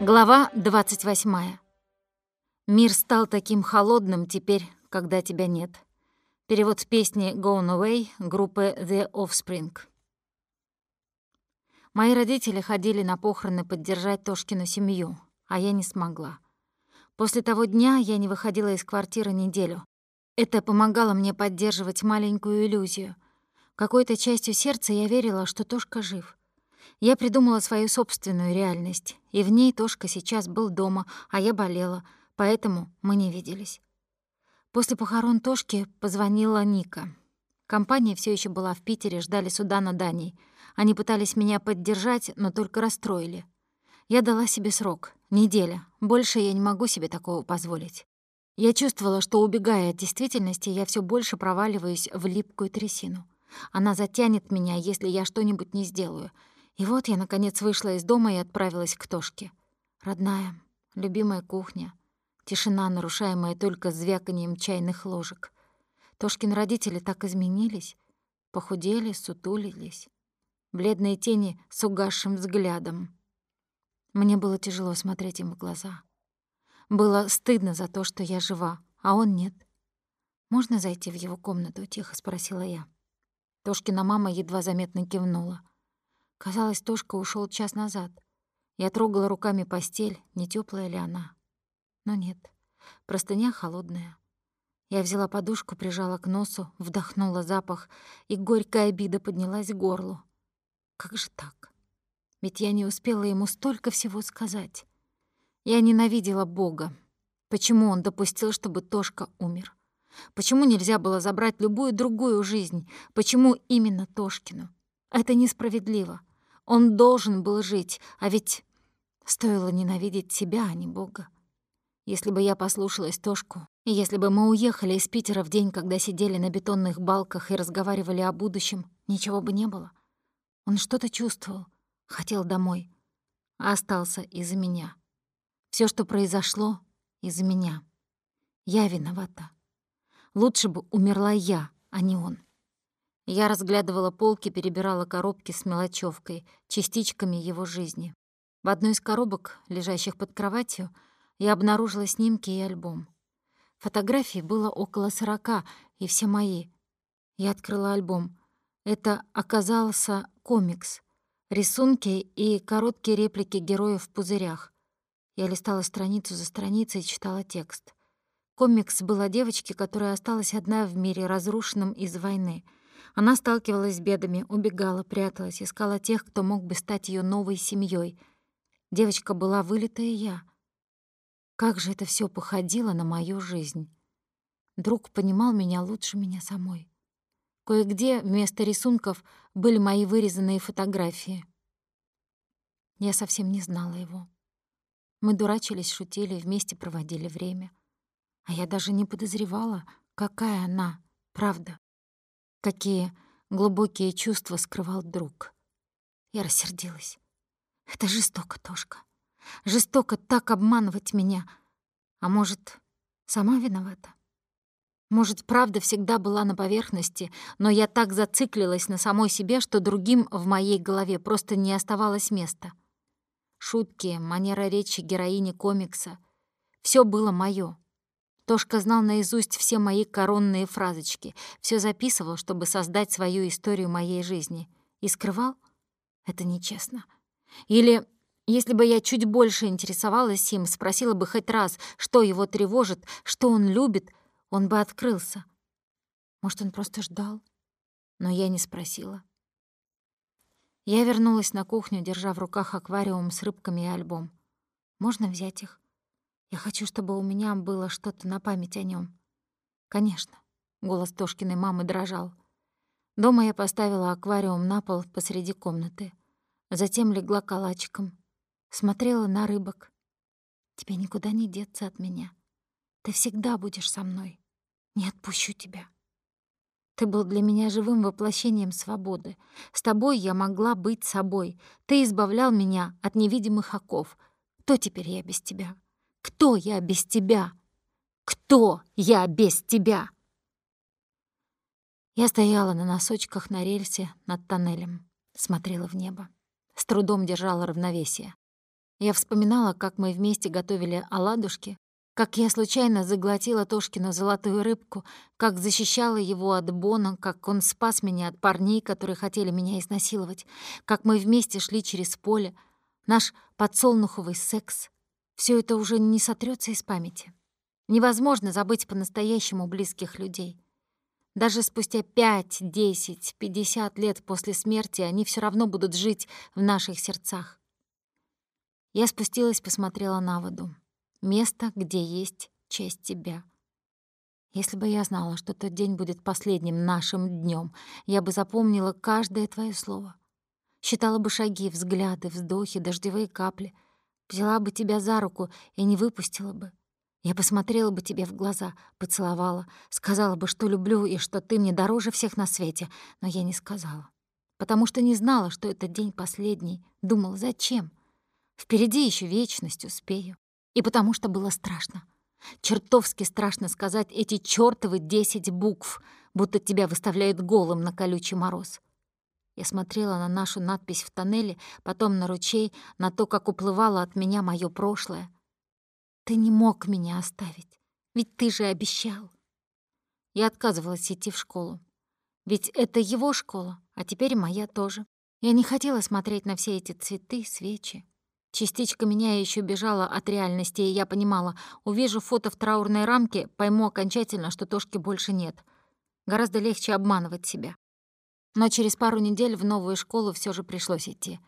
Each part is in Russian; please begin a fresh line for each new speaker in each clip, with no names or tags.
Глава 28. Мир стал таким холодным теперь, когда тебя нет. Перевод песни «Gone Away» группы The Offspring. Мои родители ходили на похороны поддержать Тошкину семью, а я не смогла. После того дня я не выходила из квартиры неделю. Это помогало мне поддерживать маленькую иллюзию. Какой-то частью сердца я верила, что Тошка жив. Я придумала свою собственную реальность, и в ней Тошка сейчас был дома, а я болела, поэтому мы не виделись. После похорон Тошки позвонила Ника. Компания все еще была в Питере, ждали суда на Дании. Они пытались меня поддержать, но только расстроили. Я дала себе срок — неделя. Больше я не могу себе такого позволить. Я чувствовала, что, убегая от действительности, я все больше проваливаюсь в липкую трясину. Она затянет меня, если я что-нибудь не сделаю — и вот я, наконец, вышла из дома и отправилась к Тошке. Родная, любимая кухня. Тишина, нарушаемая только звяканием чайных ложек. Тошкин родители так изменились. Похудели, сутулились. Бледные тени с угасшим взглядом. Мне было тяжело смотреть им в глаза. Было стыдно за то, что я жива, а он нет. «Можно зайти в его комнату?» — тихо спросила я. Тошкина мама едва заметно кивнула. Казалось, Тошка ушел час назад. Я трогала руками постель, не теплая ли она. Но нет, простыня холодная. Я взяла подушку, прижала к носу, вдохнула запах, и горькая обида поднялась к горлу. Как же так? Ведь я не успела ему столько всего сказать. Я ненавидела Бога. Почему он допустил, чтобы Тошка умер? Почему нельзя было забрать любую другую жизнь? Почему именно Тошкину? Это несправедливо. Он должен был жить, а ведь стоило ненавидеть себя, а не Бога. Если бы я послушалась Тошку, если бы мы уехали из Питера в день, когда сидели на бетонных балках и разговаривали о будущем, ничего бы не было. Он что-то чувствовал, хотел домой, а остался из-за меня. Все, что произошло, из-за меня. Я виновата. Лучше бы умерла я, а не он. Я разглядывала полки, перебирала коробки с мелочевкой, частичками его жизни. В одной из коробок, лежащих под кроватью, я обнаружила снимки и альбом. Фотографий было около сорока, и все мои. Я открыла альбом. Это оказался комикс. Рисунки и короткие реплики героев в пузырях. Я листала страницу за страницей и читала текст. Комикс был о девочке, которая осталась одна в мире, разрушенном из войны — она сталкивалась с бедами, убегала, пряталась, искала тех, кто мог бы стать ее новой семьей. Девочка была вылитая я. Как же это все походило на мою жизнь. Друг понимал меня лучше меня самой. Кое-где вместо рисунков были мои вырезанные фотографии. Я совсем не знала его. Мы дурачились, шутили, вместе проводили время. А я даже не подозревала, какая она, правда. Какие глубокие чувства скрывал друг. Я рассердилась. Это жестоко, Тошка. Жестоко так обманывать меня. А может, сама виновата? Может, правда всегда была на поверхности, но я так зациклилась на самой себе, что другим в моей голове просто не оставалось места. Шутки, манера речи героини комикса — все было моё. Тошка знал наизусть все мои коронные фразочки, все записывал, чтобы создать свою историю моей жизни. И скрывал? Это нечестно. Или, если бы я чуть больше интересовалась им, спросила бы хоть раз, что его тревожит, что он любит, он бы открылся. Может, он просто ждал? Но я не спросила. Я вернулась на кухню, держа в руках аквариум с рыбками и альбом. Можно взять их? Я хочу, чтобы у меня было что-то на память о нем. Конечно. Голос Тошкиной мамы дрожал. Дома я поставила аквариум на пол посреди комнаты. Затем легла калачиком. Смотрела на рыбок. Тебе никуда не деться от меня. Ты всегда будешь со мной. Не отпущу тебя. Ты был для меня живым воплощением свободы. С тобой я могла быть собой. Ты избавлял меня от невидимых оков. Кто теперь я без тебя? Кто я без тебя? Кто я без тебя? Я стояла на носочках на рельсе над тоннелем, смотрела в небо. С трудом держала равновесие. Я вспоминала, как мы вместе готовили оладушки, как я случайно заглотила Тошкину золотую рыбку, как защищала его от Бона, как он спас меня от парней, которые хотели меня изнасиловать, как мы вместе шли через поле, наш подсолнуховый секс. Все это уже не сотрется из памяти. Невозможно забыть по-настоящему близких людей. Даже спустя пять, десять, пятьдесят лет после смерти они все равно будут жить в наших сердцах. Я спустилась, посмотрела на воду. Место, где есть часть тебя. Если бы я знала, что тот день будет последним нашим днем, я бы запомнила каждое твое слово. Считала бы шаги, взгляды, вздохи, дождевые капли. Взяла бы тебя за руку и не выпустила бы. Я посмотрела бы тебе в глаза, поцеловала, сказала бы, что люблю и что ты мне дороже всех на свете, но я не сказала. Потому что не знала, что этот день последний. Думала, зачем? Впереди еще вечность успею и потому что было страшно. Чертовски страшно сказать эти чёртовы десять букв, будто тебя выставляют голым на колючий мороз. Я смотрела на нашу надпись в тоннеле, потом на ручей, на то, как уплывало от меня моё прошлое. Ты не мог меня оставить, ведь ты же обещал. Я отказывалась идти в школу. Ведь это его школа, а теперь моя тоже. Я не хотела смотреть на все эти цветы, свечи. Частичка меня еще бежала от реальности, и я понимала, увижу фото в траурной рамке, пойму окончательно, что Тошки больше нет. Гораздо легче обманывать себя. Но через пару недель в новую школу все же пришлось идти.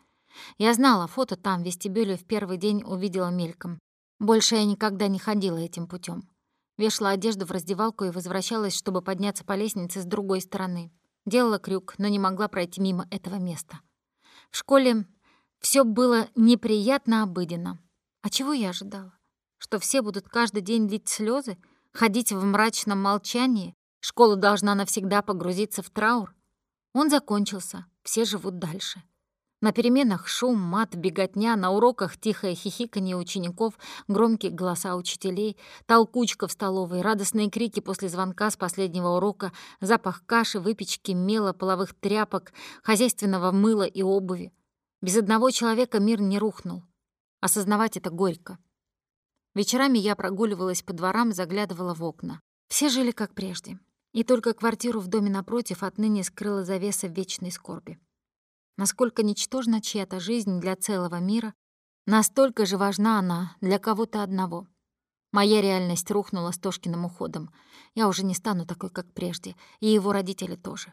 Я знала, фото там, в вестибюле, в первый день увидела мельком. Больше я никогда не ходила этим путем. Вешала одежду в раздевалку и возвращалась, чтобы подняться по лестнице с другой стороны. Делала крюк, но не могла пройти мимо этого места. В школе все было неприятно обыденно. А чего я ожидала? Что все будут каждый день лить слезы, ходить в мрачном молчании? Школа должна навсегда погрузиться в траур? Он закончился, все живут дальше. На переменах шум, мат, беготня, на уроках тихое хихиканье учеников, громкие голоса учителей, толкучка в столовой, радостные крики после звонка с последнего урока, запах каши, выпечки, мела, половых тряпок, хозяйственного мыла и обуви. Без одного человека мир не рухнул. Осознавать это горько. Вечерами я прогуливалась по дворам, заглядывала в окна. Все жили как прежде. И только квартиру в доме напротив отныне скрыла завеса вечной скорби. Насколько ничтожна чья-то жизнь для целого мира, настолько же важна она для кого-то одного. Моя реальность рухнула с Тошкиным уходом. Я уже не стану такой, как прежде, и его родители тоже.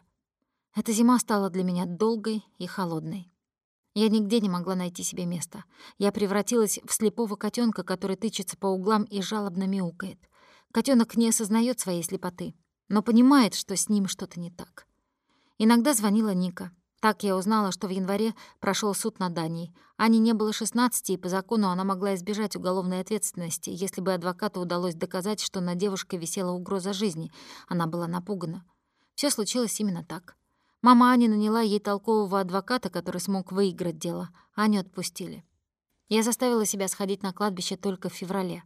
Эта зима стала для меня долгой и холодной. Я нигде не могла найти себе места. Я превратилась в слепого котенка, который тычется по углам и жалобно мяукает. Котенок не осознает своей слепоты, но понимает, что с ним что-то не так. Иногда звонила Ника. Так я узнала, что в январе прошел суд над Данией. Ане не было 16, и по закону она могла избежать уголовной ответственности, если бы адвокату удалось доказать, что на девушке висела угроза жизни. Она была напугана. Все случилось именно так. Мама Ани наняла ей толкового адвоката, который смог выиграть дело. Аню отпустили. Я заставила себя сходить на кладбище только в феврале.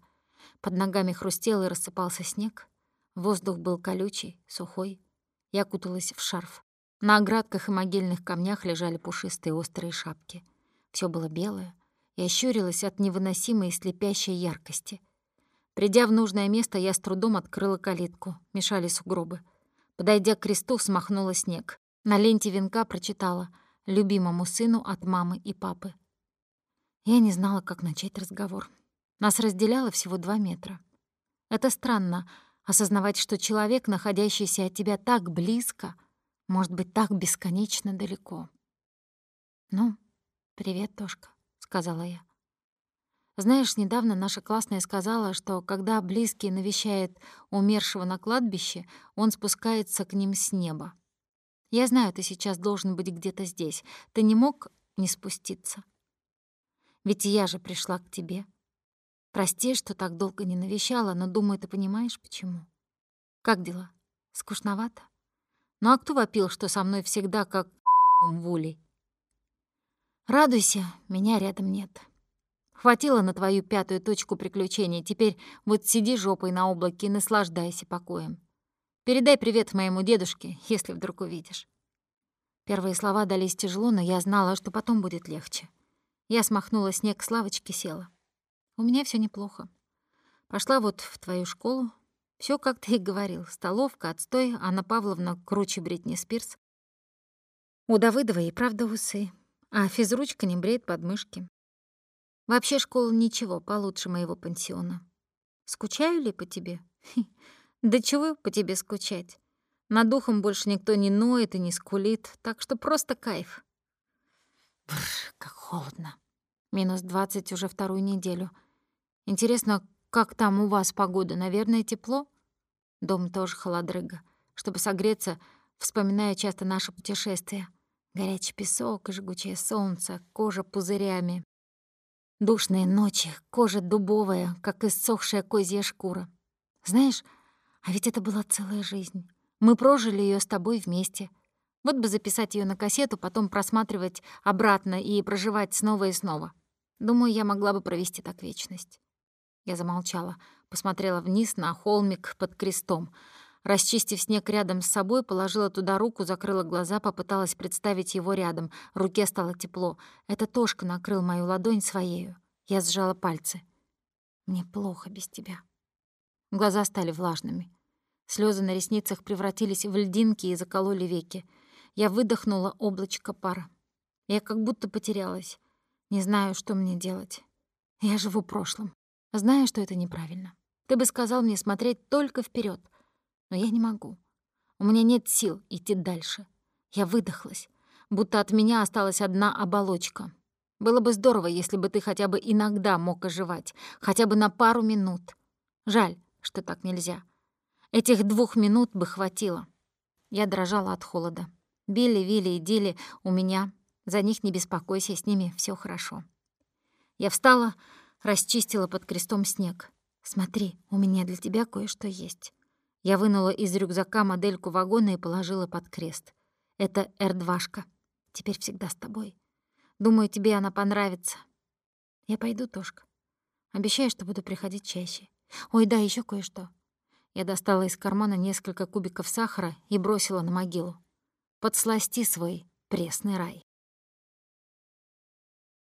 Под ногами хрустел и рассыпался снег. Воздух был колючий, сухой. Я куталась в шарф. На оградках и могильных камнях лежали пушистые острые шапки. Все было белое. Я щурилась от невыносимой и слепящей яркости. Придя в нужное место, я с трудом открыла калитку. Мешали сугробы. Подойдя к кресту, смахнула снег. На ленте венка прочитала «Любимому сыну от мамы и папы». Я не знала, как начать разговор. Нас разделяло всего два метра. Это странно — осознавать, что человек, находящийся от тебя так близко, может быть так бесконечно далеко. «Ну, привет, Тошка», — сказала я. Знаешь, недавно наша классная сказала, что когда близкий навещает умершего на кладбище, он спускается к ним с неба. Я знаю, ты сейчас должен быть где-то здесь. Ты не мог не спуститься? Ведь я же пришла к тебе. Прости, что так долго не навещала, но, думаю, ты понимаешь, почему. Как дела? Скучновато? Ну а кто вопил, что со мной всегда как в улей? Радуйся, меня рядом нет. Хватило на твою пятую точку приключений. Теперь вот сиди жопой на облаке и наслаждайся покоем. Передай привет моему дедушке, если вдруг увидишь». Первые слова дались тяжело, но я знала, что потом будет легче. Я смахнула снег с лавочки, села. У меня все неплохо. Пошла вот в твою школу. Все, как ты и говорил. Столовка, отстой, Анна Павловна круче Бритни Спирс. У Давыдова и правда усы, а физручка не бреет подмышки. Вообще школа ничего, получше моего пансиона. Скучаю ли по тебе? Да чего по тебе скучать? Над духом больше никто не ноет и не скулит, так что просто кайф. Бррр, как холодно. Минус двадцать уже вторую неделю. Интересно, как там у вас погода? Наверное, тепло? Дом тоже холодрыга. Чтобы согреться, вспоминаю часто наше путешествие. Горячий песок и жгучее солнце, кожа пузырями. Душные ночи, кожа дубовая, как иссохшая козья шкура. Знаешь, а ведь это была целая жизнь. Мы прожили ее с тобой вместе. Вот бы записать ее на кассету, потом просматривать обратно и проживать снова и снова. Думаю, я могла бы провести так вечность. Я замолчала, посмотрела вниз на холмик под крестом. Расчистив снег рядом с собой, положила туда руку, закрыла глаза, попыталась представить его рядом. Руке стало тепло. Это Тошка накрыл мою ладонь своею. Я сжала пальцы. «Мне плохо без тебя». Глаза стали влажными. Слезы на ресницах превратились в льдинки и закололи веки. Я выдохнула облачко пара. Я как будто потерялась. Не знаю, что мне делать. Я живу прошлым. Знаю, что это неправильно. Ты бы сказал мне смотреть только вперед, но я не могу. У меня нет сил идти дальше. Я выдохлась, будто от меня осталась одна оболочка. Было бы здорово, если бы ты хотя бы иногда мог оживать, хотя бы на пару минут. Жаль, что так нельзя. Этих двух минут бы хватило. Я дрожала от холода. Билли, Вилли и Дилли у меня. За них не беспокойся, с ними все хорошо. Я встала, расчистила под крестом снег. «Смотри, у меня для тебя кое-что есть». Я вынула из рюкзака модельку вагона и положила под крест. Это Р-2шка. Теперь всегда с тобой. Думаю, тебе она понравится. Я пойду, Тошка. Обещаю, что буду приходить чаще. Ой, да, еще кое-что. Я достала из кармана несколько кубиков сахара и бросила на могилу. Подсласти свой пресный рай.